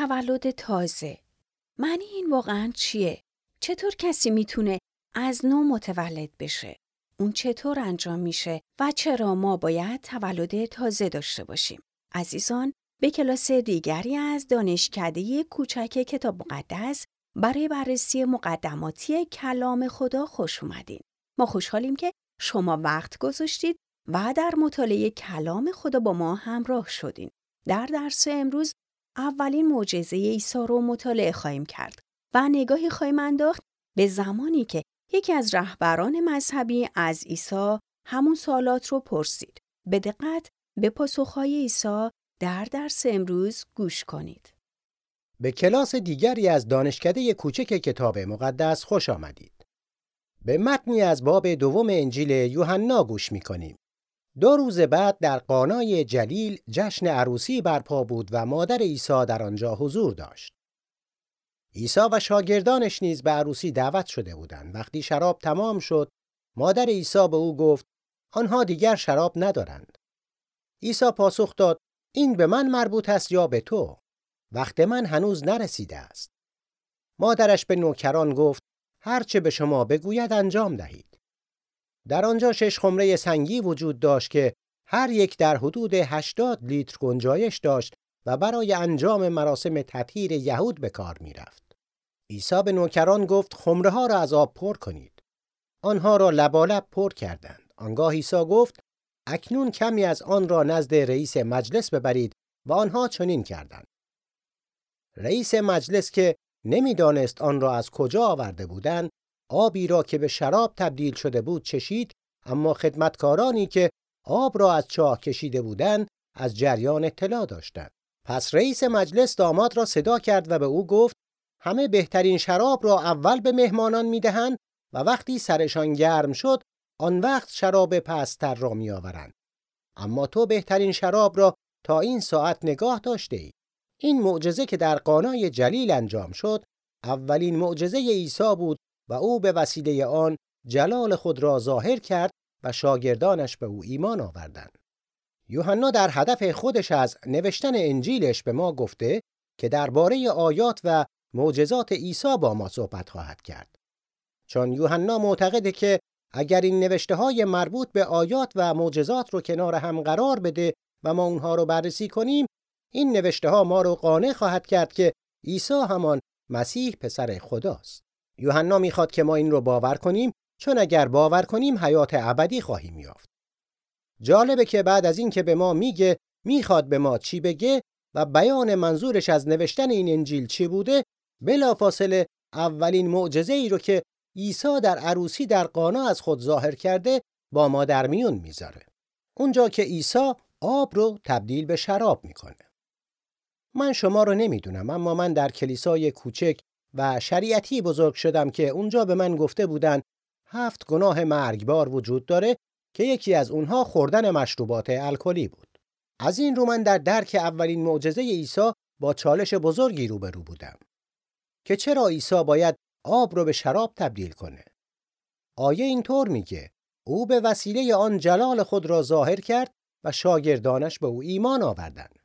تولد تازه معنی این واقعا چیه؟ چطور کسی می‌تونه از نو متولد بشه؟ اون چطور انجام میشه و چرا ما باید تولد تازه داشته باشیم؟ عزیزان به کلاس دیگری از دانشکده کوچک کتاب مقدس برای بررسی مقدماتی کلام خدا خوش اومدین. ما خوشحالیم که شما وقت گذاشتید و در مطالعه کلام خدا با ما همراه شدین. در درس امروز اولین معجزه عیسی رو مطالعه خواهیم کرد و نگاهی خواهیم انداخت به زمانی که یکی از رهبران مذهبی از عیسی همون سوالات رو پرسید. به دقت به پاسخهای عیسی در درس امروز گوش کنید. به کلاس دیگری از دانشکده کوچک کتاب مقدس خوش آمدید. به متنی از باب دوم انجیل یوحنا گوش می کنیم. دو روز بعد در قانای جلیل جشن عروسی برپا بود و مادر عیسی در آنجا حضور داشت. عیسی و شاگردانش نیز به عروسی دعوت شده بودند. وقتی شراب تمام شد، مادر عیسی به او گفت: آنها دیگر شراب ندارند. عیسی پاسخ داد: این به من مربوط است یا به تو؟ وقت من هنوز نرسیده است. مادرش به نوکران گفت: هر چه به شما بگوید انجام دهید. در آنجا شش خمره سنگی وجود داشت که هر یک در حدود 80 لیتر گنجایش داشت و برای انجام مراسم تطهیر یهود به کار می رفت. عیسی به نوکران گفت خمره ها را از آب پر کنید. آنها را لبالب پر کردند. آنگاه عیسی گفت اکنون کمی از آن را نزد رئیس مجلس ببرید و آنها چنین کردند. رئیس مجلس که نمی‌دانست آن را از کجا آورده بودند آبی را که به شراب تبدیل شده بود چشید اما خدمتکارانی که آب را از چاه کشیده بودند از جریان اطلاع داشتند. پس رئیس مجلس داماد را صدا کرد و به او گفت همه بهترین شراب را اول به مهمانان می‌دهند و وقتی سرشان گرم شد آن وقت شراب پستر را میآورند. اما تو بهترین شراب را تا این ساعت نگاه داشته ای این معجزه که در قانای جلیل انجام شد اولین معجزه عیسی بود و او به وسیله آن جلال خود را ظاهر کرد و شاگردانش به او ایمان آوردند. یوحنا در هدف خودش از نوشتن انجیلش به ما گفته که درباره آیات و معجزات عیسی با ما صحبت خواهد کرد. چون یوحنا معتقده که اگر این نوشته های مربوط به آیات و معجزات رو کنار هم قرار بده و ما اونها رو بررسی کنیم این نوشته ها ما رو قانع خواهد کرد که عیسی همان مسیح پسر خداست. یوحنا می‌خواد که ما این رو باور کنیم چون اگر باور کنیم حیات ابدی خواهیم یافت. جالبه که بعد از این که به ما میگه می‌خواد به ما چی بگه و بیان منظورش از نوشتن این انجیل چی بوده بلافاصله اولین معجزه ای رو که عیسی در عروسی در قانا از خود ظاهر کرده با ما در میون می‌ذاره. اونجا که عیسی آب رو تبدیل به شراب می‌کنه. من شما رو نمی‌دونم اما من در کلیسای کوچک و شریعتی بزرگ شدم که اونجا به من گفته بودن هفت گناه مرگبار وجود داره که یکی از اونها خوردن مشروبات الکلی بود. از این رو من در درک اولین معجزه عیسی با چالش بزرگی روبرو بودم. که چرا عیسی باید آب رو به شراب تبدیل کنه؟ آیه اینطور میگه او به وسیله آن جلال خود را ظاهر کرد و شاگردانش به او ایمان آوردند.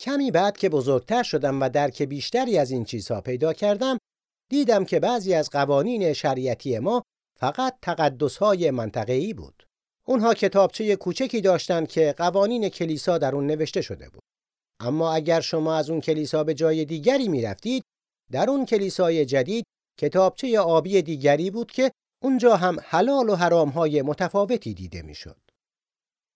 کمی بعد که بزرگتر شدم و درک بیشتری از این چیزها پیدا کردم دیدم که بعضی از قوانین شریعتی ما فقط تقدسهای منطقه‌ای بود. اونها کتابچه کوچکی داشتند که قوانین کلیسا در اون نوشته شده بود. اما اگر شما از اون کلیسا به جای دیگری می‌رفتید، در اون کلیسای جدید کتابچه آبی دیگری بود که اونجا هم حلال و حرامهای متفاوتی دیده می‌شد.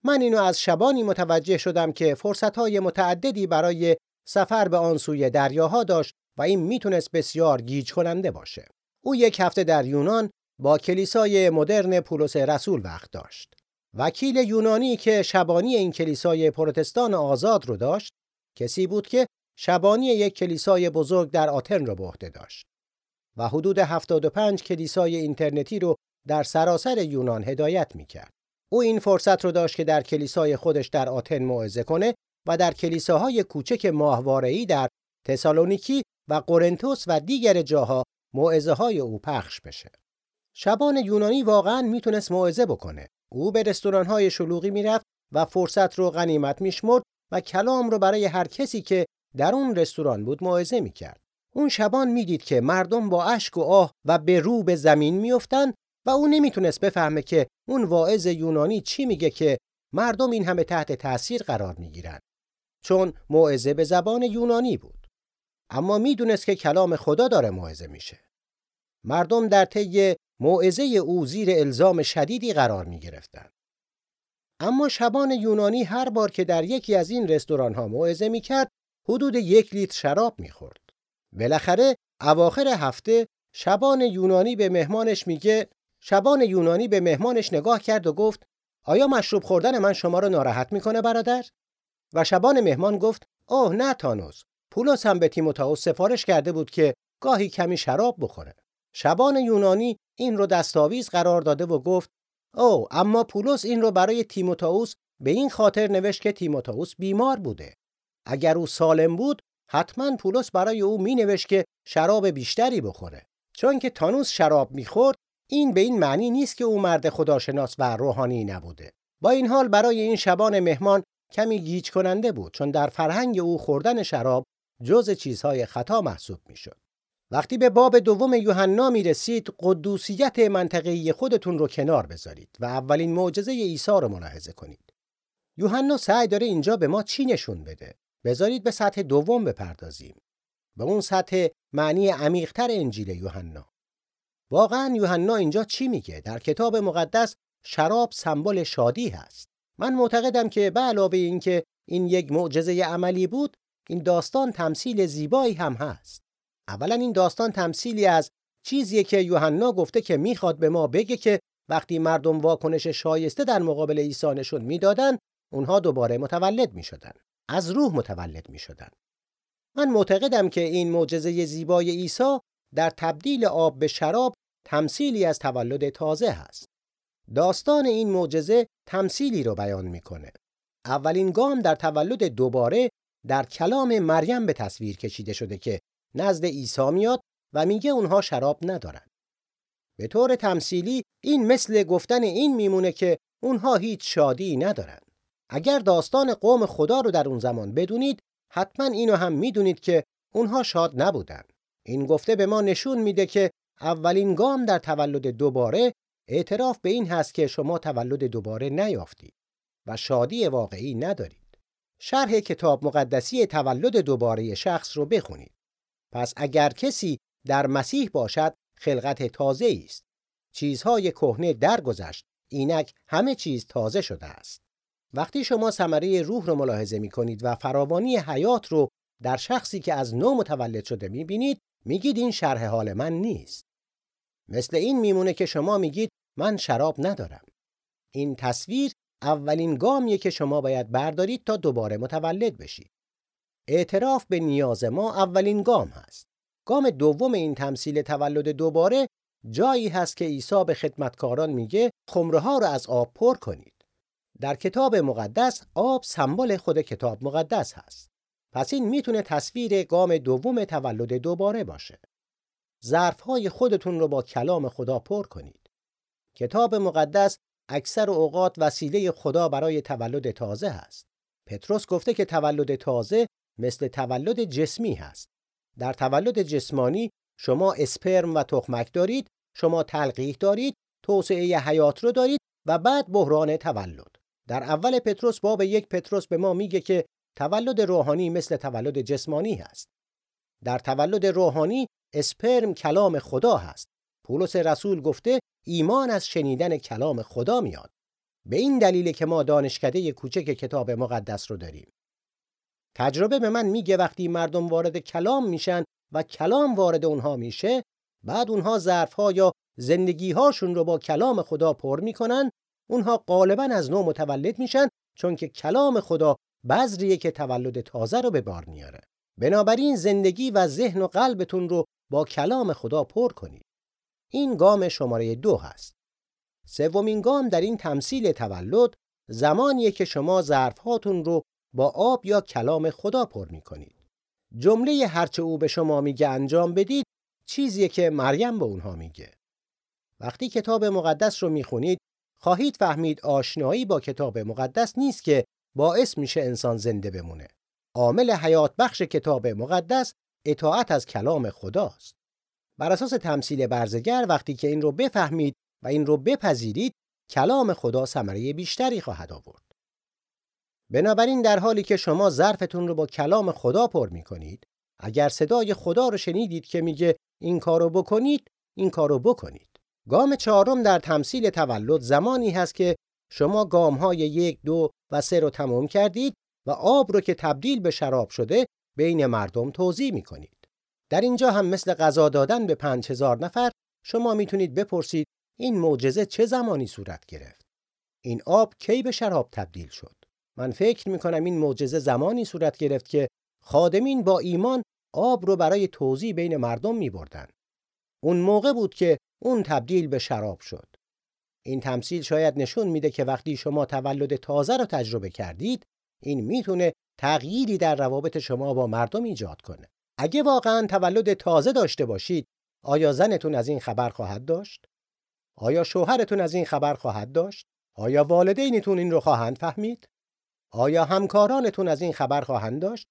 من اینو از شبانی متوجه شدم که فرصتهای متعددی برای سفر به آن سوی دریاها داشت و این می‌تونست بسیار گیج کننده باشه. او یک هفته در یونان با کلیسای مدرن پولس رسول وقت داشت. وکیل یونانی که شبانی این کلیسای پروتستان آزاد رو داشت، کسی بود که شبانی یک کلیسای بزرگ در آتن را به عهده داشت و حدود 75 کلیسای اینترنتی رو در سراسر یونان هدایت می‌کرد. او این فرصت رو داشت که در کلیسای خودش در آتن موعظه کنه و در کلیساهای کوچک ماهواره‌ای در تسالونیکی و قرنتوس و دیگر جاها موعظه های او پخش بشه. شبان یونانی واقعا می‌تونست موعظه بکنه. او به رستوران های شلوغی می‌رفت و فرصت رو غنیمت میشمرد و کلام رو برای هر کسی که در اون رستوران بود موعظه می‌کرد. اون شبان می‌دید که مردم با اشک و آه و به رو به زمین میافتند و او نمی‌تونست بفهمه که اون واعظ یونانی چی میگه که مردم این همه تحت تاثیر قرار می‌گیرن چون موعظه به زبان یونانی بود اما می‌دونست که کلام خدا داره موعظه میشه مردم در طی موعظه او زیر الزام شدیدی قرار می گرفتن. اما شبان یونانی هر بار که در یکی از این رستوران ها موعظه می کرد حدود یک لیتر شراب می خورد. بالاخره اواخر هفته شبان یونانی به مهمانش میگه شبان یونانی به مهمانش نگاه کرد و گفت آیا مشروب خوردن من شما رو ناراحت می‌کنه برادر؟ و شبان مهمان گفت اوه نه تانوس پولس هم به تیموتائوس سفارش کرده بود که گاهی کمی شراب بخوره. شبان یونانی این رو دستاویز قرار داده و گفت او اما پولس این رو برای تیموتائوس به این خاطر نوشت که تیموتائوس بیمار بوده. اگر او سالم بود حتما پولس برای او می نوشت که شراب بیشتری بخوره. چون که تانوس شراب می‌خورد این به این معنی نیست که او مرد خداشناس و روحانی نبوده. با این حال برای این شبان مهمان کمی گیج کننده بود چون در فرهنگ او خوردن شراب جز چیزهای خطا محسوب می‌شد وقتی به باب دوم یوحنا می رسید قدوسیت منطقه‌ای خودتون رو کنار بذارید و اولین معجزه عیسی رو ملاحظه کنید. یوحنا سعی داره اینجا به ما چی نشون بده؟ بذارید به سطح دوم بپردازیم. به اون سطح معنی عمیقتر انجیل یوحنا. واقعا یوحنا اینجا چی میگه؟ در کتاب مقدس شراب سمبل شادی هست. من معتقدم که به علاوه اینکه این یک معجزه عملی بود، این داستان تمثیل زیبایی هم هست. اولا این داستان تمثیلی از چیزیه که یوحنا گفته که می‌خواد به ما بگه که وقتی مردم واکنش شایسته در مقابل عیسی نشون می‌دادن اونها دوباره متولد می‌شدن. از روح متولد می‌شدن. من معتقدم که این معجزه زیبای عیسی در تبدیل آب به شراب تمثیلی از تولد تازه هست. داستان این معجزه تمثیلی رو بیان می‌کنه. اولین گام در تولد دوباره در کلام مریم به تصویر کشیده شده که نزد عیسی میاد و میگه اونها شراب ندارن. به طور تمثیلی این مثل گفتن این میمونه که اونها هیچ شادی ندارن. اگر داستان قوم خدا رو در اون زمان بدونید حتما اینو هم می‌دونید که اونها شاد نبودن. این گفته به ما نشون میده که اولین گام در تولد دوباره اعتراف به این هست که شما تولد دوباره نیافتید و شادی واقعی ندارید. شرح کتاب مقدسی تولد دوباره شخص رو بخونید. پس اگر کسی در مسیح باشد خلقت تازه است. چیزهای کهنه درگذشت اینک همه چیز تازه شده است. وقتی شما ثمره روح رو ملاحظه می کنید و فراوانی حیات رو در شخصی که از نو متولد شده می بینید میگید این شرح حال من نیست. مثل این میمونه که شما میگید من شراب ندارم. این تصویر اولین گامیه که شما باید بردارید تا دوباره متولد بشید اعتراف به نیاز ما اولین گام هست. گام دوم این تمثیل تولد دوباره جایی هست که عیسی به خدمتکاران میگه خمره ها رو از آب پر کنید. در کتاب مقدس آب سمبل خود کتاب مقدس هست. پس این می‌تونه تصویر گام دوم تولد دوباره باشه. ظرف های خودتون رو با کلام خدا پر کنید. کتاب مقدس اکثر اوقات وسیله خدا برای تولد تازه هست. پتروس گفته که تولد تازه مثل تولد جسمی هست. در تولد جسمانی شما اسپرم و تخمک دارید، شما تلقیح دارید، توسعه حیات رو دارید و بعد بحران تولد. در اول پتروس باب یک پتروس به ما میگه که تولد روحانی مثل تولد جسمانی هست. در تولد روحانی اسپرم کلام خدا هست. پولس رسول گفته ایمان از شنیدن کلام خدا میاد. به این دلیل که ما دانشکده کوچک کتاب مقدس رو داریم. تجربه به من میگه وقتی مردم وارد کلام میشن و کلام وارد اونها میشه بعد اونها ظرفها یا زندگی هاشون رو با کلام خدا پر می‌کنن اونها غالبا از نو متولد میشن چون که کلام خدا بذریه که تولد تازه رو به بار میاره بنابراین زندگی و ذهن و قلبتون رو با کلام خدا پر کنید این گام شماره دو هست سومین گام در این تمثیل تولد زمانیه که شما ظرفهاتون رو با آب یا کلام خدا پر می کنید. جمله هرچه او به شما میگه انجام بدید چیزیه که مریم به اونها میگه. وقتی کتاب مقدس رو می‌خونید خواهید فهمید آشنایی با کتاب مقدس نیست که باعث میشه انسان زنده بمونه. عامل حیات بخش کتاب مقدس اطاعت از کلام خداست. بر اساس تمثیل برزگر وقتی که این رو بفهمید و این رو بپذیرید کلام خدا ثمره بیشتری خواهد آورد. بنابراین در حالی که شما ظرفتون رو با کلام خدا پر می کنید اگر صدای خدا رو شنیدید که میگه این کارو بکنید این کارو بکنید گام چهارم در تمثیل تولد زمانی هست که شما گام های یک دو و سه رو تمام کردید و آب رو که تبدیل به شراب شده بین مردم توضیح می کنید. در اینجا هم مثل غذا دادن به پنج هزار نفر شما می‌تونید بپرسید این معجزه چه زمانی صورت گرفت؟ این آب کی به شراب تبدیل شد؟ من فکر می کنم این معجزه زمانی صورت گرفت که خادمین با ایمان آب رو برای توضیح بین مردم می بردن. اون موقع بود که اون تبدیل به شراب شد. این تمثیل شاید نشون میده که وقتی شما تولد تازه رو تجربه کردید این می‌تونه تغییری در روابط شما با مردم ایجاد کنه. اگه واقعا تولد تازه داشته باشید آیا زنتون از این خبر خواهد داشت؟ آیا شوهرتون از این خبر خواهد داشت؟ آیا والدینتون این رو خواهند فهمید؟ آیا همکارانتون از این خبر خواهند داشت؟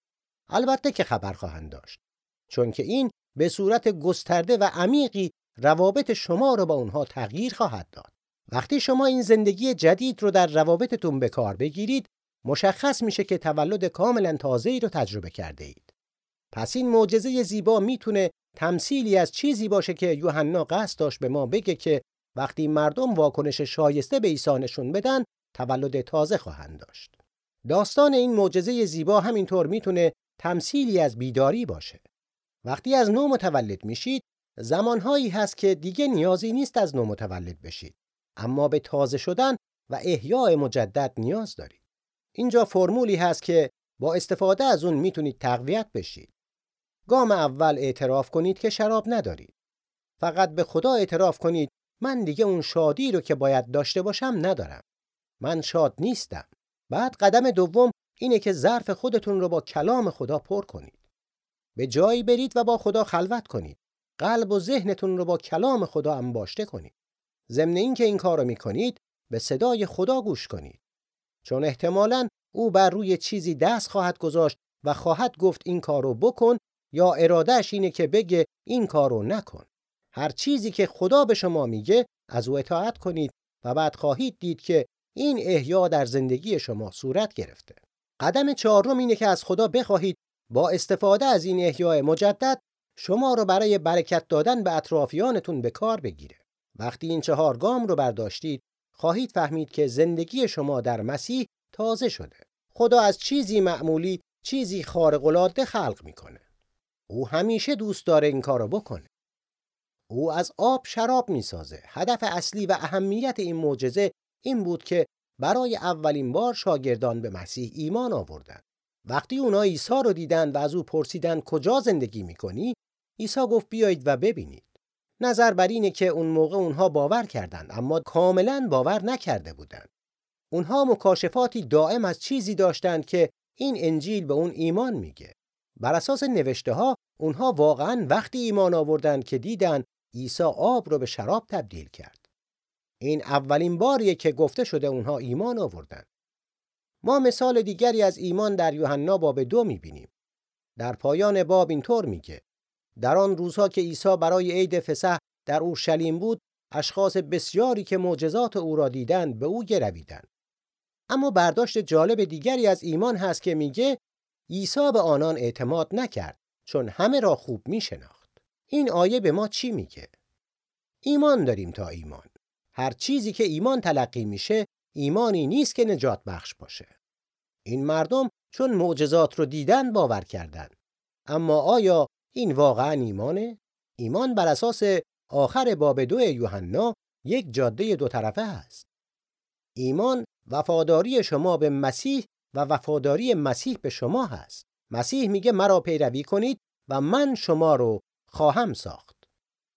البته که خبر خواهند داشت. چون که این به صورت گسترده و عمیقی روابط شما رو با اونها تغییر خواهد داد. وقتی شما این زندگی جدید رو در روابطتون به کار بگیرید، مشخص میشه که تولد کاملا تازه‌ای رو تجربه کرده اید. پس این معجزه زیبا می‌تونه تمثیلی از چیزی باشه که یوحنا قصد داشت به ما بگه که وقتی مردم واکنش شایسته به عیسی نشون بدن، تولد تازه خواهند داشت. داستان این معجزه زیبا همینطور می‌تونه تمثیلی از بیداری باشه. وقتی از نو متولد میشید، زمانهایی هست که دیگه نیازی نیست از نو متولد بشید. اما به تازه شدن و احیاء مجدد نیاز دارید. اینجا فرمولی هست که با استفاده از اون می‌تونید تقویت بشید. گام اول اعتراف کنید که شراب ندارید. فقط به خدا اعتراف کنید من دیگه اون شادی رو که باید داشته باشم ندارم. من شاد نیستم. بعد قدم دوم اینه که ظرف خودتون رو با کلام خدا پر کنید. به جایی برید و با خدا خلوت کنید. قلب و ذهنتون رو با کلام خدا انباشته کنید. ضمن اینکه این کارو می‌کنید به صدای خدا گوش کنید. چون احتمالاً او بر روی چیزی دست خواهد گذاشت و خواهد گفت این کارو بکن یا ارادهش اینه که بگه این کارو نکن. هر چیزی که خدا به شما میگه از او اطاعت کنید و بعد خواهید دید که این احیا در زندگی شما صورت گرفته. قدم چهارم اینه که از خدا بخواهید با استفاده از این احیاء مجدد شما رو برای برکت دادن به اطرافیانتون به کار بگیره. وقتی این چهار گام رو برداشتید خواهید فهمید که زندگی شما در مسیح تازه شده. خدا از چیزی معمولی چیزی خارق العاده خلق می‌کنه. او همیشه دوست داره این کارو بکنه. او از آب شراب می‌سازه. هدف اصلی و اهمیت این معجزه این بود که برای اولین بار شاگردان به مسیح ایمان آوردند. وقتی اونا عیسی رو دیدن و از او پرسیدن کجا زندگی می‌کنی؟ عیسی گفت بیایید و ببینید. نظر بر اینه که اون موقع اونها باور کردند اما کاملا باور نکرده بودند. اونها مکاشفاتی دائم از چیزی داشتند که این انجیل به اون ایمان میگه. بر اساس نوشته ها اونها واقعا وقتی ایمان آوردند که دیدن عیسی آب رو به شراب تبدیل کرد. این اولین باریه که گفته شده اونها ایمان آوردند. ما مثال دیگری از ایمان در یوحنا باب دو می‌بینیم. در پایان باب اینطور میگه در آن روزها که عیسی برای عید فسح در اورشلیم بود اشخاص بسیاری که معجزات او را دیدند به او گرویدند اما برداشت جالب دیگری از ایمان هست که میگه عیسی به آنان اعتماد نکرد چون همه را خوب میشناخت. این آیه به ما چی میگه؟ ایمان داریم تا ایمان. هر چیزی که ایمان تلقی میشه ایمانی نیست که نجات بخش باشه. این مردم چون معجزات رو دیدن باور کردند اما آیا این واقعا ایمانه؟ ایمان بر اساس آخر باب دو یوحنا یک جاده دو طرفه است ایمان وفاداری شما به مسیح و وفاداری مسیح به شما هست. مسیح میگه مرا پیروی کنید و من شما رو خواهم ساخت.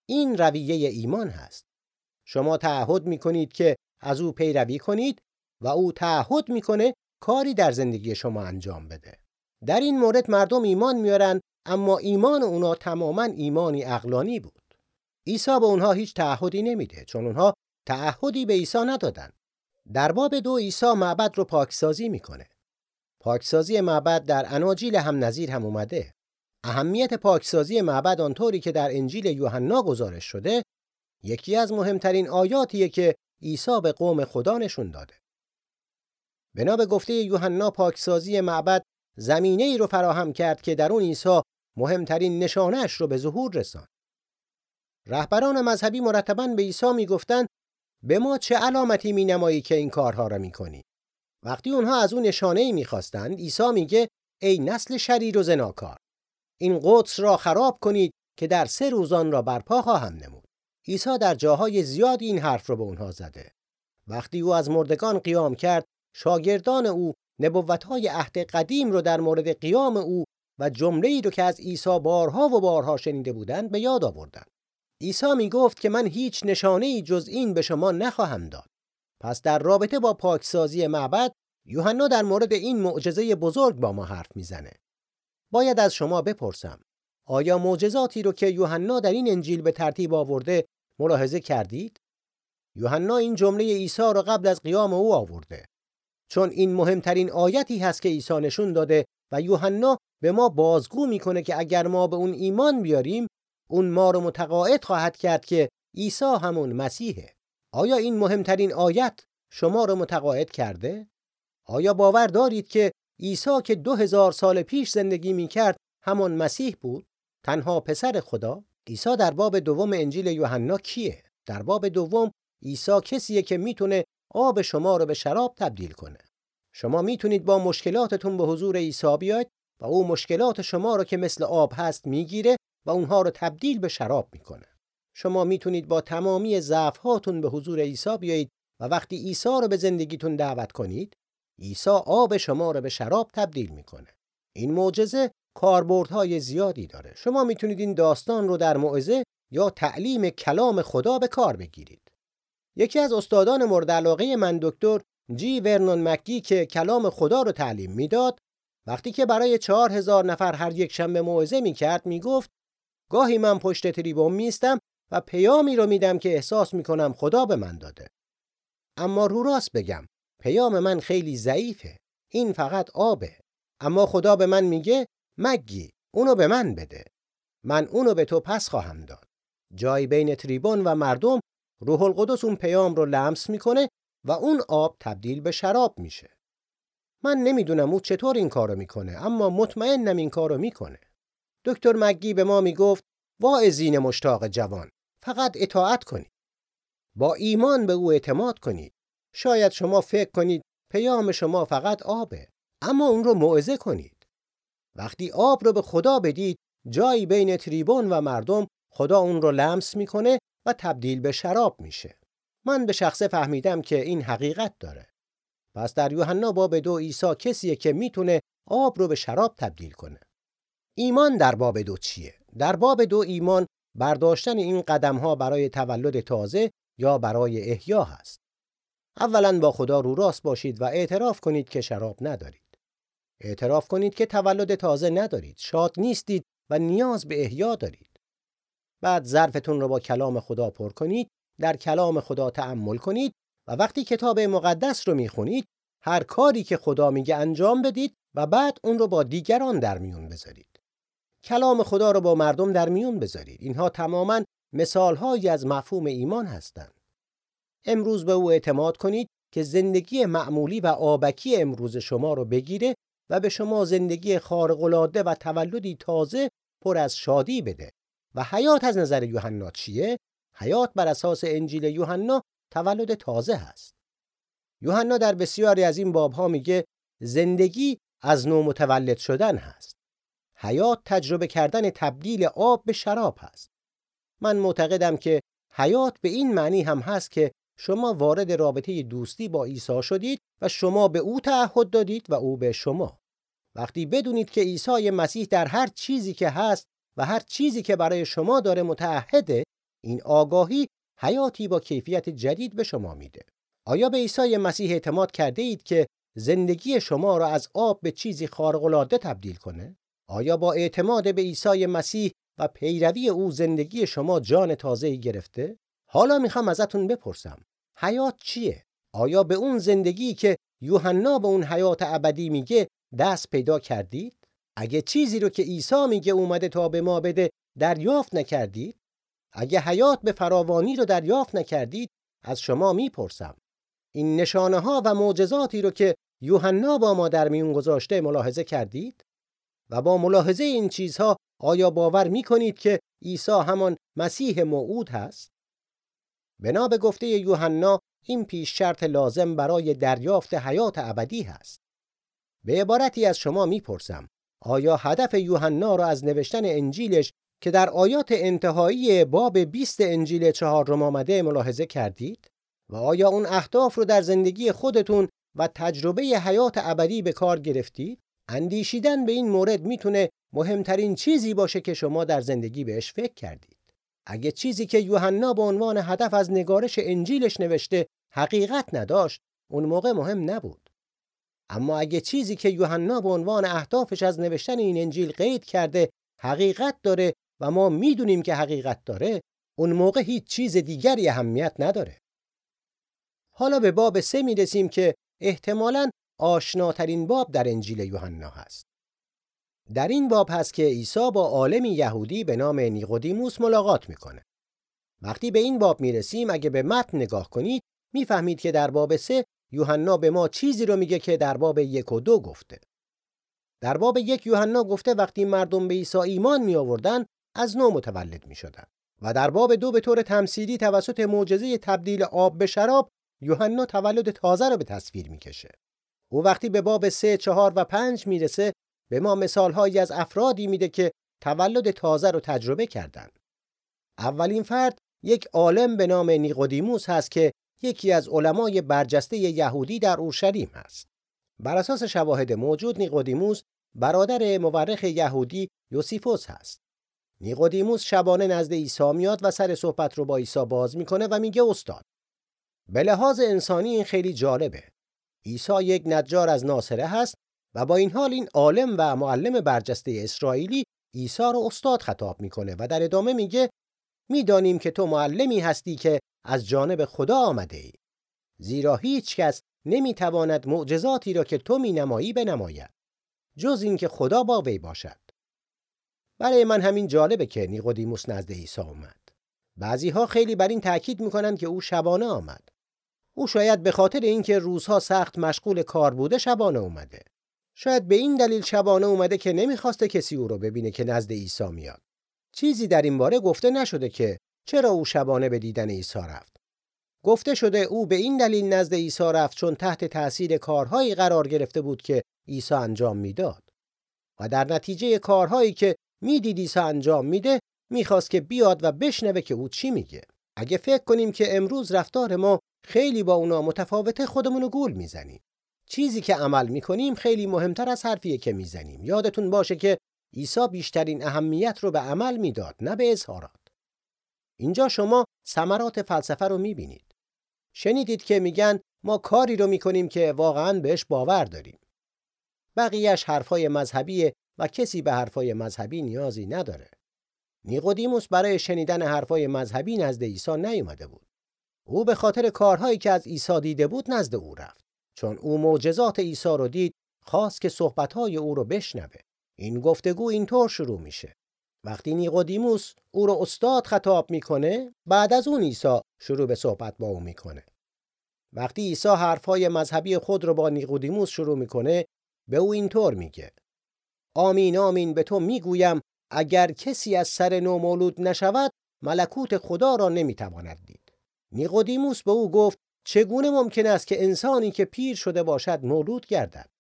این رویه ایمان هست. شما تعهد می‌کنید که از او پیروی کنید و او تعهد می‌کنه کاری در زندگی شما انجام بده. در این مورد مردم ایمان میارن اما ایمان اونا تماما ایمانی اقلانی بود. عیسی به اونها هیچ تعهدی نمیده چون اونها تعهدی به عیسی ندادن. در باب دو عیسی معبد رو پاکسازی می‌کنه. پاکسازی معبد در اناجیل هم نظیر هم اومده. اهمیت پاکسازی معبد آنطوری که در انجیل یوحنا گزارش شده یکی از مهمترین آیاتیه که عیسی به قوم خدا نشون داده. بنا به گفته یوحنا پاکسازی معبد زمینه ای رو فراهم کرد که در اون عیسی مهمترین نشانش رو به ظهور رساند. رهبران مذهبی مرتبا به عیسی می‌گفتند به ما چه علامتی مینمایی که این کارها را می‌کنی؟ وقتی اونها از اون نشانه ای می‌خواستند عیسی میگه ای نسل شریر و زناکار این قدس را خراب کنید که در سه روزان را برپا خواهم نمود. عیسی در جاهای زیادی این حرف رو به اونها زده. وقتی او از مردگان قیام کرد شاگردان او نبوتهای عهد قدیم رو در مورد قیام او و جمله ای رو که از عیسی بارها و بارها شنیده بودند به یاد آوردند. عیسی می گفت که من هیچ نشانه ای جز این به شما نخواهم داد. پس در رابطه با پاکسازی معبد یوحنا در مورد این معجزه بزرگ با ما حرف می‌زنه. باید از شما بپرسم آیا معجزاتی رو که یوحنا در این انجیل به ترتیب آورده ملاحظه کردید؟ یوحنا این جمله عیسی را قبل از قیام او آورده. چون این مهمترین آیتی هست که عیسی نشون داده و یوحنا به ما بازگو می‌کنه که اگر ما به اون ایمان بیاریم اون ما رو متقاعد خواهد کرد که عیسی همون مسیحه آیا این مهمترین آیت شما رو متقاعد کرده؟ آیا باور دارید که عیسی که دو هزار سال پیش زندگی می کرد همون مسیح بود؟ تنها پسر خدا عیسی در باب دوم انجیل یوحنا کیه؟ در باب دوم عیسی کسیه که می‌تونه آب شما رو به شراب تبدیل کنه. شما می‌تونید با مشکلاتتون به حضور عیسی بیاید و او مشکلات شما رو که مثل آب هست می‌گیره و اونها رو تبدیل به شراب می‌کنه. شما می‌تونید با تمامی ضعف هاتون به حضور عیسی بیایید و وقتی عیسی رو به زندگیتون دعوت کنید عیسی آب شما رو به شراب تبدیل می‌کنه. این معجزه کاربردهای زیادی داره. شما می‌تونید این داستان رو در موعظه یا تعلیم کلام خدا به کار بگیرید. یکی از استادان مورد علاقه من دکتر جی ورنون مکی که کلام خدا رو تعلیم می‌داد وقتی که برای چهار هزار نفر هر یک شنبه موعظه می‌کرد می‌گفت گاهی من پشت تریبون میستم و پیامی رو میدم که احساس می‌کنم خدا به من داده. اما رو راست بگم پیام من خیلی ضعیفه. این فقط آبه. اما خدا به من میگه مگی اونو به من بده. من اونو به تو پس خواهم داد. جای بین تریبون و مردم روح القدس اون پیام رو لمس می‌کنه و اون آب تبدیل به شراب میشه. من نمی‌دونم او چطور این کارو می‌کنه اما مطمئنم این کارو می‌کنه. دکتر مگی به ما می‌گفت واعظین مشتاق جوان. فقط اطاعت کنید. با ایمان به او اعتماد کنید. شاید شما فکر کنید پیام شما فقط آبه اما اون رو موعظه کنید. وقتی آب رو به خدا بدید جایی بین تریبون و مردم خدا اون رو لمس می‌کنه و تبدیل به شراب میشه. من به شخصه فهمیدم که این حقیقت داره. پس در یوحنا باب دو عیسی کسیه که می‌تونه آب رو به شراب تبدیل کنه. ایمان در باب دو چیه؟ در باب دو ایمان برداشتن این قدم ها برای تولد تازه یا برای احیا هست. اولا با خدا رو راست باشید و اعتراف کنید که شراب ندارید. اعتراف کنید که تولد تازه ندارید شاد نیستید و نیاز به احیا دارید. بعد ظرفتون رو با کلام خدا پر کنید در کلام خدا تأمل کنید و وقتی کتاب مقدس رو می‌خونید هر کاری که خدا میگه انجام بدید و بعد اون رو با دیگران در میون بذارید. کلام خدا رو با مردم در میون بذارید. اینها تماما مثالهایی از مفهوم ایمان هستند. امروز به او اعتماد کنید که زندگی معمولی و آبکی امروز شما رو بگیره و به شما زندگی خارق‌العاده و تولدی تازه پر از شادی بده. و حیات از نظر یوحنا چیه؟ حیات بر اساس انجیل یوحنا تولد تازه هست. یوحنا در بسیاری از این بابها میگه زندگی از نو متولد شدن هست. حیات تجربه کردن تبدیل آب به شراب هست. من معتقدم که حیات به این معنی هم هست که شما وارد رابطه دوستی با عیسی شدید و شما به او تعهد دادید و او به شما. وقتی بدونید که عیسی مسیح در هر چیزی که هست و هر چیزی که برای شما داره متعهده این آگاهی حیاتی با کیفیت جدید به شما میده. آیا به عیسی مسیح اعتماد کرده اید که زندگی شما را از آب به چیزی خارق‌العاده تبدیل کنه؟ آیا با اعتماد به عیسی مسیح و پیروی او زندگی شما جان تازه‌ای گرفته حالا می‌خوام ازتون بپرسم حیات چیه آیا به اون زندگی که یوحنا به اون حیات ابدی میگه دست پیدا کردید؟ اگه چیزی رو که عیسی میگه اومده تا به ما بده دریافت نکردید؟ اگه حیات به فراوانی رو دریافت نکردید از شما می‌پرسم این نشانه ها و معجزاتی رو که یوحنا با ما در میون گذاشته ملاحظه کردید و با ملاحظه این چیزها آیا باور می کنید که عیسی همان مسیح موعود هست؟ بنا به گفته یوحنا این پیش شرط لازم برای دریافت حیات ابدی هست. به عبارتی از شما می‌پرسم آیا هدف یوحنا را از نوشتن انجیلش که در آیات انتهایی باب 20 انجیل چهارم آمده ملاحظه کردید و آیا اون اهداف رو در زندگی خودتون و تجربه حیات ابدی به کار گرفتید اندیشیدن به این مورد می‌تونه مهمترین چیزی باشه که شما در زندگی بهش فکر کردید. اگه چیزی که یوحنا به عنوان هدف از نگارش انجیلش نوشته حقیقت نداشت اون موقع مهم نبود. اما اگه چیزی که یوحنا به عنوان اهدافش از نوشتن این انجیل قید کرده حقیقت داره و ما می‌دونیم که حقیقت داره اون موقع هیچ چیز دیگری اهمیت نداره. حالا به باب سه می‌رسیم که احتمالاً آشناترین باب در انجیل یوحنا هست در این باب هست که عیسی با عالمی یهودی به نام نیقودیموس ملاقات می‌کنه وقتی به این باب می‌رسیم اگه به متن نگاه کنید می‌فهمید که در باب سه یوحنا به ما چیزی رو میگه که در باب یک و دو گفته در باب یک یوحنا گفته وقتی مردم به عیسی ایمان می آوردن از نو متولد می شدن. و در باب دو به طور تمثیلی توسط معجزه تبدیل آب به شراب یوحنا تولد تازه رو به تصویر می‌کشه. او وقتی به باب سه، چهار و پنج می‌رسه به ما مثالهایی از افرادی میده که تولد تازه رو تجربه کردند. اولین فرد یک عالم به نام نیقودیموس هست که یکی از علمای برجسته یهودی در اورشلیم است. بر اساس شواهد موجود نیقودیموس برادر مورخ یهودی یوسیفوس هست. نیقودیموس شبانه نزد عیسی میاد و سر صحبت رو با عیسی باز می‌کنه و میگه استاد به لحاظ انسانی این خیلی جالبه. عیسی یک نجار از ناصره هست و با این حال این عالم و معلم برجسته اسرائیلی عیسی رو استاد خطاب می‌کنه و در ادامه میگه می‌دانیم که تو معلمی هستی که از جانب خدا آمده ای. زیرا هیچ کس نمی‌تواند معجزاتی را که تو مینمایی بنماید جز اینکه خدا با وی باشد. برای من همین جالبه که نیقودیموس نزد عیسی اومد. بعضی ها خیلی بر این تاکید می‌کنند که او شبانه آمد. او شاید به خاطر اینکه روزها سخت مشغول کار بوده شبانه اومده. شاید به این دلیل شبانه اومده که نمی‌خواسته کسی او رو ببینه که نزد عیسی میاد. چیزی در این باره گفته نشده که چرا او شبانه به دیدن عیسی رفت. گفته شده او به این دلیل نزد عیسی رفت چون تحت تأثیر کارهایی قرار گرفته بود که عیسی انجام می‌داد. و در نتیجه کارهایی که می‌دید عیسی انجام میده می‌خواست که بیاد و بشنوه که او چی میگه. اگه فکر کنیم که امروز رفتار ما خیلی با اونا متفاوته خودمون رو گول می‌زنیم. چیزی که عمل می‌کنیم خیلی مهمتر از حرفیه که می‌زنیم. یادتون باشه که عیسی بیشترین اهمیت رو به عمل می‌داد نه به اظهارات. اینجا شما ثمرات فلسفه رو می‌بینید. شنیدید که میگن ما کاری رو می‌کنیم که واقعا بهش باور داریم. بقیهش حرفای مذهبیه و کسی به حرفای مذهبی نیازی نداره. نیقودیموس برای شنیدن حرفای مذهبی نزد عیسی نیومده بود. او به خاطر کارهایی که از عیسی دیده بود نزد او رفت. چون او معجزات عیسی رو دید، خواست که صحبتهای او رو بشنوه. این گفتگو اینطور شروع میشه. وقتی نیقودیموس او رو استاد خطاب می‌کنه، بعد از اون عیسی شروع به صحبت با او می‌کنه. وقتی عیسی حرفهای مذهبی خود رو با نیقودیموس شروع می‌کنه، به او اینطور میگه: آمین آمین به تو می‌گویم اگر کسی از سر نو مولود نشود ملکوت خدا را نمی‌تواند دید نیقودیموس به او گفت چگونه ممکن است که انسانی که پیر شده باشد مولود گردد؟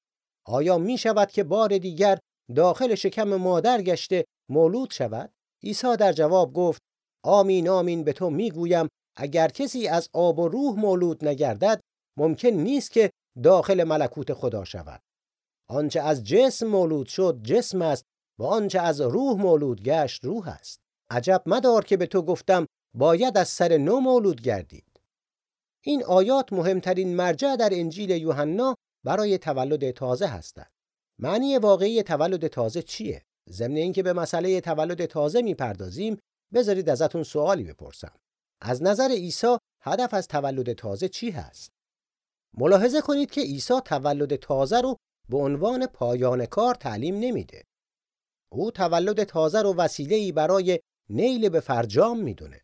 آیا می شود که بار دیگر داخل شکم مادر گشته مولود شود؟ عیسی در جواب گفت آمین آمین به تو می‌گویم اگر کسی از آب و روح مولود نگردد ممکن نیست که داخل ملکوت خدا شود. آنچه از جسم مولود شد جسم است و آنچه از روح مولود گشت روح است. عجب مدار که به تو گفتم باید از سر نو مولود گردید. این آیات مهمترین مرجع در انجیل یوحنا برای تولد تازه هستند. معنی واقعی تولد تازه چیه؟ ضمن اینکه به مسئله تولد تازه می‌پردازیم بذارید ازتون سوالی بپرسم. از نظر عیسی هدف از تولد تازه چی هست؟ ملاحظه کنید که عیسی تولد تازه رو به عنوان پایان کار تعلیم نمیده. او تولد تازه رو وسیله‌ای برای نیل به فرجام می‌دونه.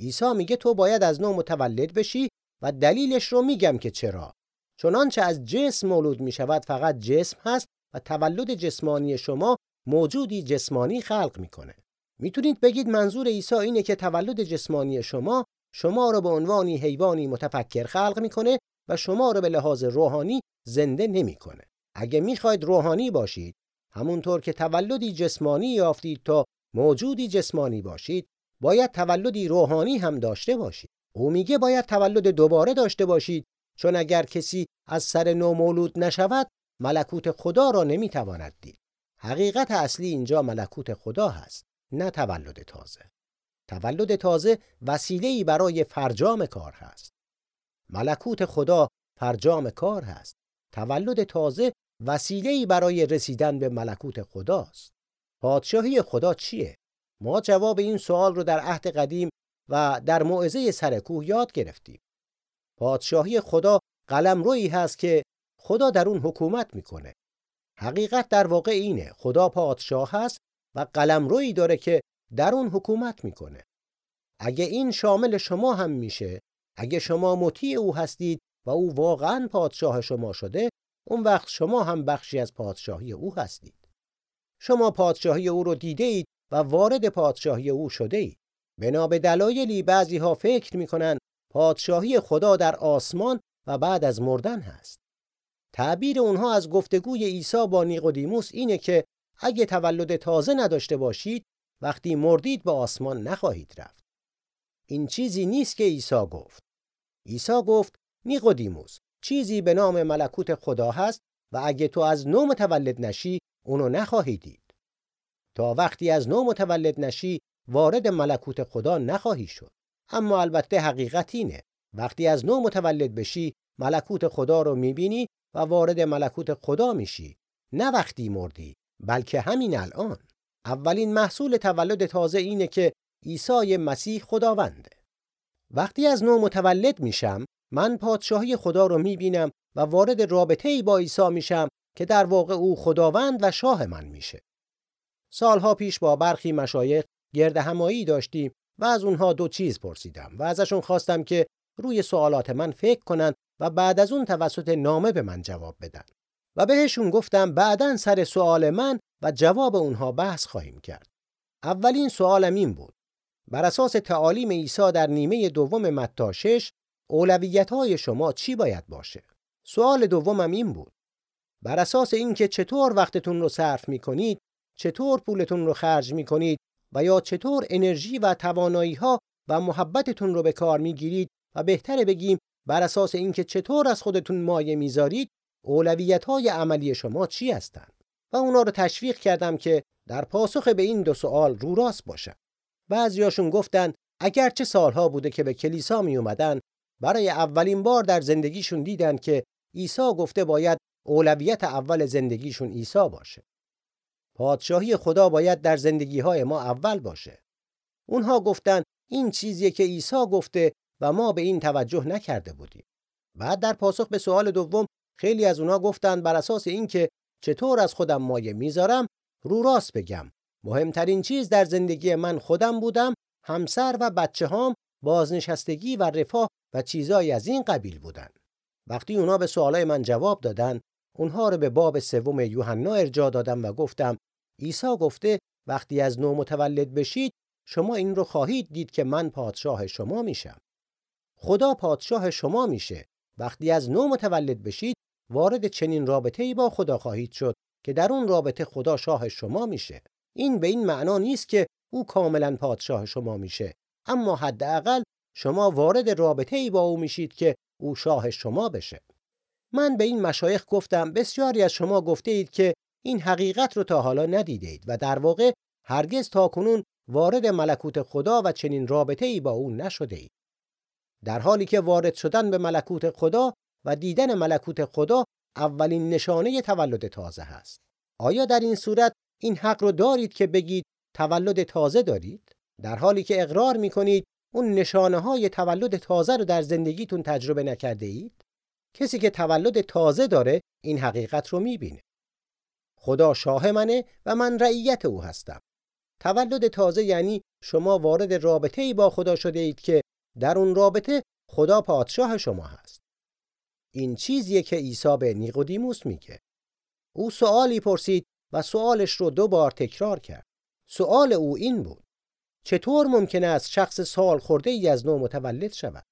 عیسی میگه تو باید از نو متولد بشی و دلیلش رو میگم که چرا. چنانچه از جسم مولود می‌شود فقط جسم هست و تولد جسمانی شما موجودی جسمانی خلق می‌کنه. می‌تونید بگید منظور عیسی اینه که تولد جسمانی شما شما رو به عنوانی حیوانی متفکر خلق می‌کنه و شما رو به لحاظ روحانی زنده نمی‌کنه. اگه می‌خواید روحانی باشید همونطور که تولدی جسمانی یافتید تا موجودی جسمانی باشید باید تولدی روحانی هم داشته باشید. او میگه باید تولد دوباره داشته باشید چون اگر کسی از سر نو مولود نشود ملکوت خدا را نمی‌تواند دید. حقیقت اصلی اینجا ملکوت خدا هست نه تولد تازه. تولد تازه وسیله‌ای برای فرجام کار هست. ملکوت خدا فرجام کار هست. تولد تازه وسیله‌ای برای رسیدن به ملکوت خداست. پادشاهی خدا چیه؟ ما جواب این سوال رو در عهد قدیم و در موعظه سرکوه یاد گرفتیم. پادشاهی خدا قلمرویی هست که خدا در اون حکومت می‌کنه. حقیقت در واقع اینه خدا پادشاه هست و قلمرویی داره که در اون حکومت می‌کنه. اگه این شامل شما هم میشه، اگه شما مطیع او هستید و او واقعا پادشاه شما شده، اون وقت شما هم بخشی از پادشاهی او هستید. شما پادشاهی او رو دیده اید و وارد پادشاهی او شده اید. بنا به دلایلی بعضی ها فکر می‌کنن پادشاهی خدا در آسمان و بعد از مردن هست. تعبیر اونها از گفتگوی عیسی با نیقودیموس اینه که اگه تولد تازه نداشته باشید وقتی مردید به آسمان نخواهید رفت. این چیزی نیست که عیسی گفت. عیسی گفت نیقودیموس چیزی به نام ملکوت خدا هست و اگه تو از نو متولد نشی اونو نخواهی دید. تا وقتی از نو متولد نشی وارد ملکوت خدا نخواهی شد. اما البته حقیقت اینه وقتی از نو متولد بشی ملکوت خدا رو می‌بینی و وارد ملکوت خدا میشی. نه وقتی مردی بلکه همین الان. اولین محصول تولد تازه اینه که عیسی مسیح خداونده. وقتی از نو متولد میشم من پادشاهی خدا رو می‌بینم و وارد رابطه ای با عیسی میشم که در واقع او خداوند و شاه من میشه. سالها پیش با برخی مشایخ گرد همایی داشتیم و از اونها دو چیز پرسیدم و ازشون خواستم که روی سوالات من فکر کنن و بعد از اون توسط نامه به من جواب بدن و بهشون گفتم بعدا سر سوال من و جواب اونها بحث خواهیم کرد. اولین سوالم این بود. بر اساس تعالیم عیسی در نیمه دوم متی 6 اولویت های شما چی باید باشه؟ سوال دومم این بود. بر اساس اینکه چطور وقتتون رو صرف می کنید، چطور پولتون رو خرج می کنید و یا چطور انرژی و توانایی ها و محبتتون رو به کار می‌گیرید و بهتره بگیم بر اساس اینکه چطور از خودتون مایه می‌ذارید اولویت های عملی شما چی هستند؟ و اونا رو تشویق کردم که در پاسخ به این دو سوال رو راست باشن. بعضیاشون گفتن اگرچه سالها بوده که به کلیسا می اومدن برای اولین بار در زندگیشون دیدن که عیسی گفته باید اولویت اول زندگیشون عیسی باشه. پادشاهی خدا باید در زندگی های ما اول باشه. اونها گفتن این چیزیه که عیسی گفته و ما به این توجه نکرده بودیم. بعد در پاسخ به سوال دوم خیلی از اونها گفتن بر اساس اینکه چطور از خودم مایه می‌ذارم رو راست بگم مهمترین چیز در زندگی من خودم بودم همسر و بچه هام بازنشستگی و رفاه و چیزایی از این قبیل بودن وقتی اونا به سوالای من جواب دادن اونها رو به باب سوم یوحنا ارجاع دادم و گفتم عیسی گفته وقتی از نو متولد بشید شما این رو خواهید دید که من پادشاه شما میشم. خدا پادشاه شما میشه. وقتی از نو متولد بشید وارد چنین رابطه ای با خدا خواهید شد که در اون رابطه خدا شاه شما میشه. این به این معنا نیست که او کاملا پادشاه شما میشه. اما حداقل شما وارد رابطه ای با او میشید که او شاه شما بشه. من به این مشایخ گفتم بسیاری از شما گفته اید که این حقیقت رو تا حالا ندیدید و در واقع هرگز تا کنون وارد ملکوت خدا و چنین رابطه ای با او نشده اید. در حالی که وارد شدن به ملکوت خدا و دیدن ملکوت خدا اولین نشانه تولد تازه هست. آیا در این صورت این حق رو دارید که بگید تولد تازه دارید؟ در حالی که اقرار می کنید اون نشانه های تولد تازه رو در زندگیتون تجربه نکرده اید؟ کسی که تولد تازه داره این حقیقت رو می‌بینه. خدا شاه منه و من رعیت او هستم. تولد تازه یعنی شما وارد رابطه ای با خدا شده اید که در اون رابطه خدا پادشاه شما هست. این چیزیه که عیسی به نیقودیموس میگه. او سوالی پرسید و سوالش رو دو بار تکرار کرد. سوال او این بود: چطور ممکن است شخص سال خورده ای از نو متولد شود؟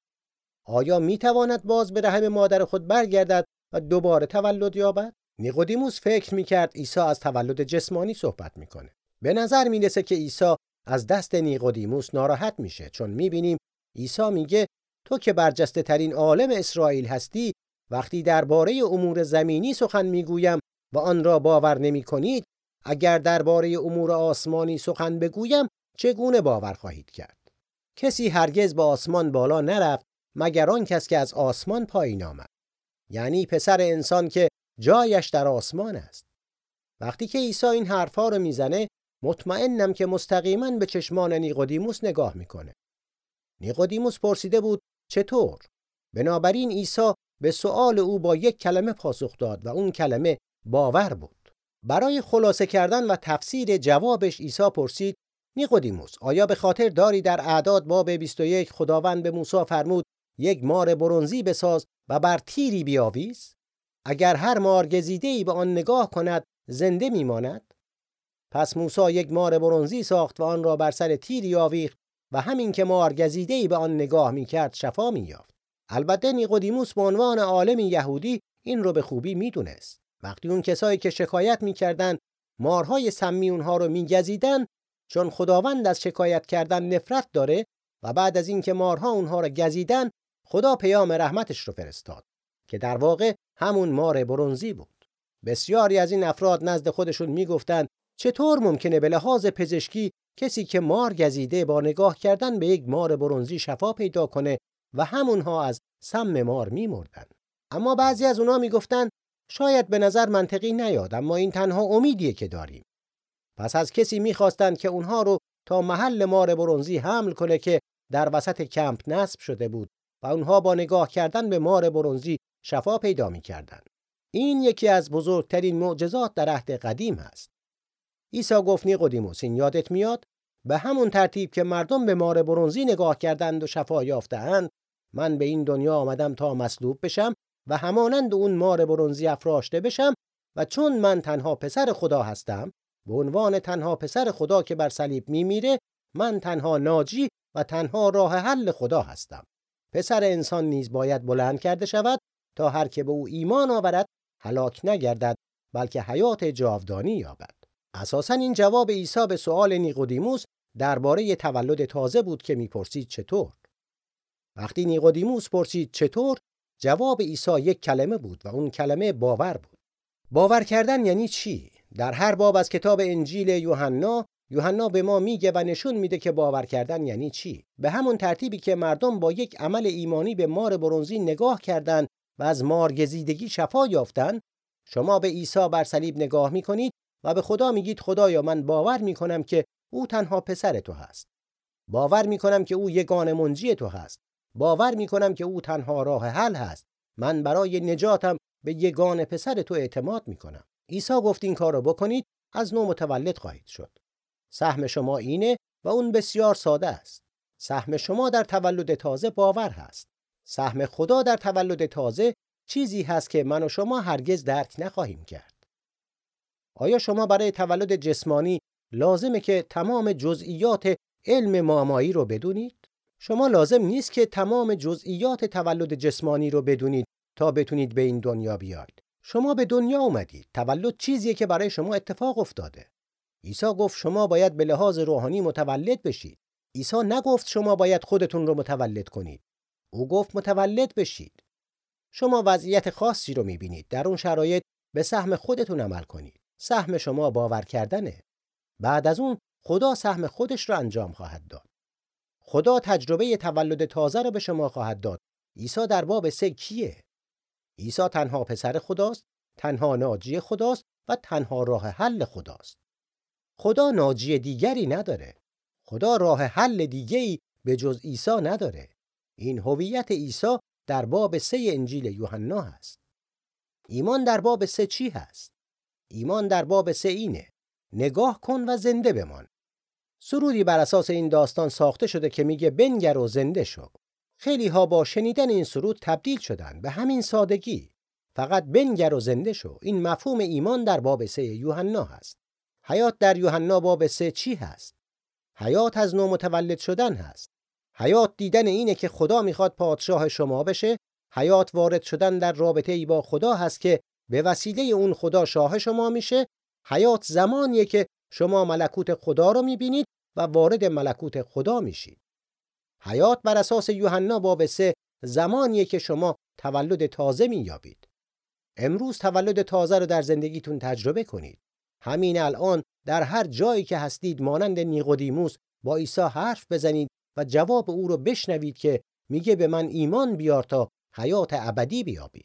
آیا می تواند باز به رحم مادر خود برگردد و دوباره تولد یابد؟ نیقودیموس فکر می کرد عیسی از تولد جسمانی صحبت می‌کنه. به نظر می‌رسه که عیسی از دست نیقودیموس ناراحت میشه چون می‌بینیم عیسی میگه تو که برجسته ترین عالم اسرائیل هستی وقتی درباره امور زمینی سخن می‌گویم و آن را باور نمی کنید اگر درباره امور آسمانی سخن بگویم چگونه باور خواهید کرد کسی هرگز به آسمان بالا نرفت مگر آن کس که از آسمان پایین آمد یعنی پسر انسان که جایش در آسمان است. وقتی که عیسی این حرفها رو می‌زنه مطمئنم که مستقیما به چشمان نیقودیموس نگاه می‌کنه. نیقودیموس پرسیده بود چطور؟ بنابراین عیسی به سؤال او با یک کلمه پاسخ داد و اون کلمه باور بود. برای خلاصه کردن و تفسیر جوابش عیسی پرسید نیقودیموس آیا به خاطر داری در اعداد باب 21 خداوند به موسی فرمود یک مار برونزی بساز و بر تیری بیاویز؟ اگر هر مار گزیده به آن نگاه کند زنده میماند؟ پس موسی یک مار برونزی ساخت و آن را بر سر تیری آویخت و همین که مار گزیده به آن نگاه می‌کرد شفا مییافت. البته نیقودیموس به عنوان عالم یهودی این رو به خوبی می‌دونست. وقتی اون کسایی که شکایت می‌کردند مارهای سمی اونها رو میگزیدن چون خداوند از شکایت کردن نفرت داره و بعد از اینکه مارها اونها رو گزیدن خدا پیام رحمتش رو فرستاد که در واقع همون مار برونزی بود. بسیاری از این افراد نزد خودشون می‌گفتند چطور ممکنه به لحاظ پزشکی کسی که مار گزیده با نگاه کردن به یک مار برونزی شفا پیدا کنه و همونها از سم مار میمردن. اما بعضی از اونها می‌گفتند شاید به نظر منطقی نیاد اما این تنها امیدیه که داریم. پس از کسی می‌خواستند که اونها رو تا محل مار برونزی حمل کنه که در وسط کمپ نصب شده بود و اونها با نگاه کردن به مار برونزی شفا پیدا می‌کردند. این یکی از بزرگترین معجزات در عهد قدیم است. عیسی گفت نیقودیموس این یادت میاد؟ به همون ترتیب که مردم به مار برونزی نگاه کردند و شفا یافتهاند من به این دنیا آمدم تا مصلوب بشم و همانند اون مار برونزی افراشته بشم و چون من تنها پسر خدا هستم به عنوان تنها پسر خدا که بر صلیب میمیره من تنها ناجی و تنها راه حل خدا هستم. پسر انسان نیز باید بلند کرده شود تا هر که به او ایمان آورد هلاک نگردد بلکه حیات جاودانی یابد. اساسا این جواب عیسی به سؤال نیقودیموس درباره تولد تازه بود که می‌پرسید چطور. وقتی نیقودیموس پرسید چطور جواب عیسی یک کلمه بود و اون کلمه باور بود. باور کردن یعنی چی؟ در هر باب از کتاب انجیل یوحنا یوحنا به ما میگه و نشون میده که باور کردن یعنی چی. به همون ترتیبی که مردم با یک عمل ایمانی به مار برونزی نگاه کردند و از مارگزیدگی شفا یافتند. شما به عیسی بر صلیب نگاه می‌کنید و به خدا میگید خدایا من باور می‌کنم که او تنها پسر تو هست. باور می‌کنم که او یگان منجی تو هست. باور می‌کنم که او تنها راه حل هست. من برای نجاتم به یگان پسر تو اعتماد می‌کنم. عیسی گفت این کار رو بکنید از نو متولد خواهید شد. سهم شما اینه و اون بسیار ساده است. سهم شما در تولد تازه باور هست. سهم خدا در تولد تازه چیزی هست که من و شما هرگز درک نخواهیم کرد. آیا شما برای تولد جسمانی لازمه که تمام جزئیات علم مامایی رو بدونید؟ شما لازم نیست که تمام جزئیات تولد جسمانی رو بدونید تا بتونید به این دنیا بیاید. شما به دنیا اومدید. تولد چیزیه که برای شما اتفاق افتاده. عیسی گفت شما باید به لحاظ روحانی متولد بشید. عیسی نگفت شما باید خودتون رو متولد کنید. او گفت متولد بشید. شما وضعیت خاصی رو می‌بینید. در اون شرایط به سهم خودتون عمل کنید. سهم شما باور کردنه. بعد از اون خدا سهم خودش رو انجام خواهد داد. خدا تجربه تولد تازه رو به شما خواهد داد. عیسی در باب سه کیه؟ عیسی تنها پسر خداست تنها ناجی خداست و تنها راه حل خداست. خدا ناجی دیگری نداره. خدا راه حل دیگری به جز عیسی نداره. این هویت عیسی در باب سه انجیل یوحنا هست. ایمان در باب سه چی هست؟ ایمان در باب سه اینه نگاه کن و زنده بمان. سرودی بر اساس این داستان ساخته شده که میگه بنگر و زنده شو. خیلی ها با شنیدن این سرود تبدیل شدن به همین سادگی. فقط بنگر و زنده شو. این مفهوم ایمان در باب سه یوحنا هست. حیات در یوحنا باب سه چی هست؟ حیات از نو متولد شدن هست. حیات دیدن اینه که خدا می‌خواد پادشاه شما بشه. حیات وارد شدن در رابطه ای با خدا هست که به وسیله اون خدا شاه شما میشه. حیات زمانیه که شما ملکوت خدا رو می‌بینید و وارد ملکوت خدا میشید. حیات بر اساس یوحنا باب سه زمانیه که شما تولد تازه مییابید. امروز تولد تازه رو در زندگیتون تجربه کنید. همین الان در هر جایی که هستید مانند نیقودیموس با عیسی حرف بزنید و جواب او رو بشنوید که میگه به من ایمان بیار تا حیات ابدی بیابی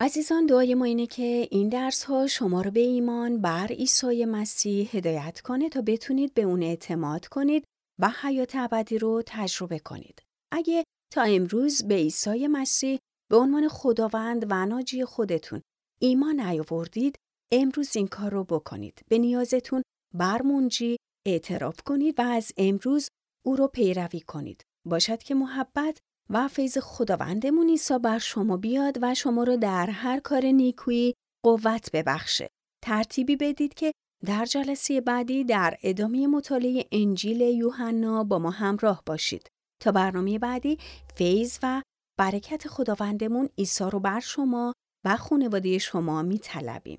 عزیزان دعای ما اینه که این درس ها شما رو به ایمان بر عیسی مسیح هدایت کنه تا بتونید به اون اعتماد کنید و حیات ابدی رو تجربه کنید. اگه تا امروز به عیسی مسیح به عنوان خداوند و ناجی خودتون ایمان نیاوردید، امروز این کار رو بکنید. به نیازتون برمونجی اعتراف کنید و از امروز او رو پیروی کنید. باشد که محبت و فیض خداوندمون عیسی بر شما بیاد و شما رو در هر کار نیکویی قوت ببخشه. ترتیبی بدید که در جلسه بعدی در ادامه مطالعه انجیل یوحنا با ما همراه باشید. تا برنامه بعدی فیض و برکت خداوندمون عیسی رو بر شما و خانواده شما می طلبیم.